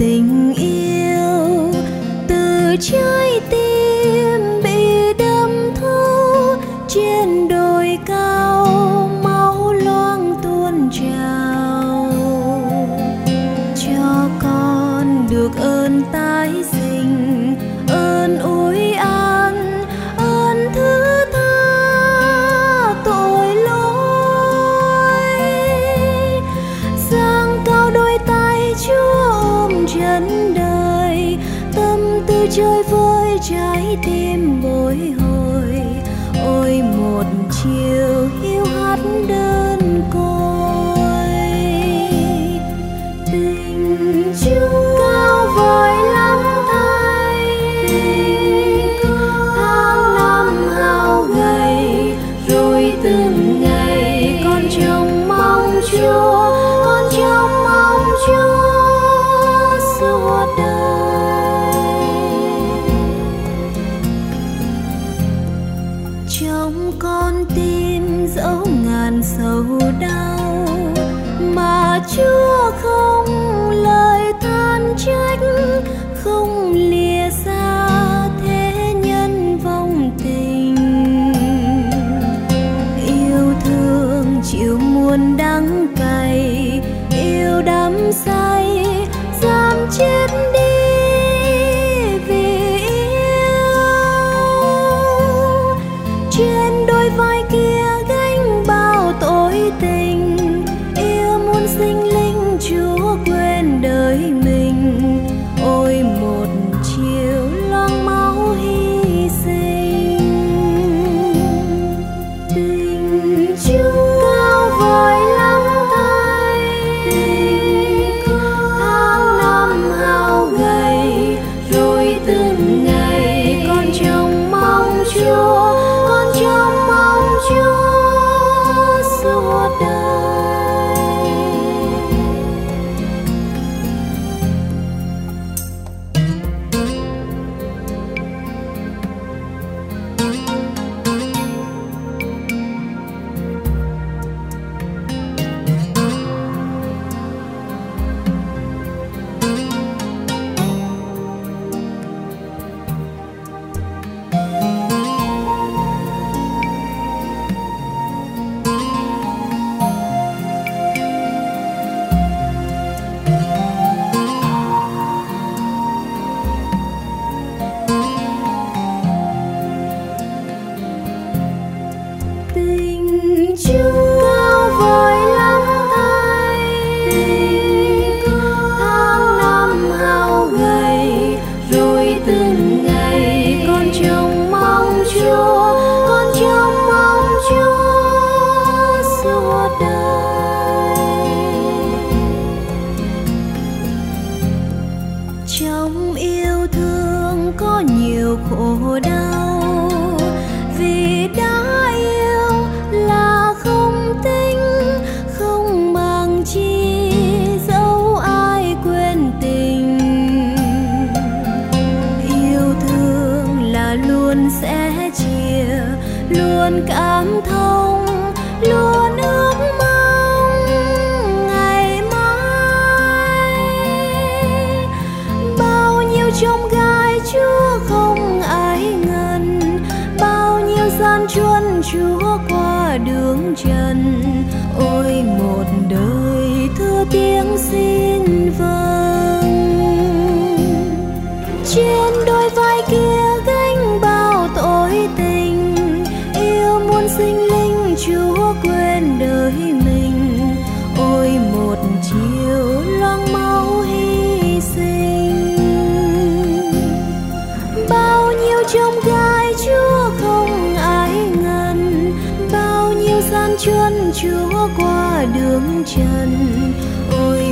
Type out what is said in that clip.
tình yêu từ trái tim. Chơi với trái tim bồi hồi ôi một chiều hiu hắt đơn trong con tim dẫu ngàn sầu đau, mà chúa không lời than trách, không lìa xa thế nhân vong tình. Yêu thương chịu muôn đắng cay, yêu đắm say everything khổ đau vì đã sẽ chia luôn cảm thông, luôn ước mong ngày mai. Bao nhiêu trong gai chúa không ai ngần, bao nhiêu gian truân chúa qua đường trần. Ôi, một đời thưa tiếng xin vâng. Trên sinh linh, chúa quên đời mình. Ôi, một chiều loang máu hy sinh. Bao nhiêu trong gai chúa không ai ngần. Bao nhiêu gian truân chúa qua đường trần. Ôi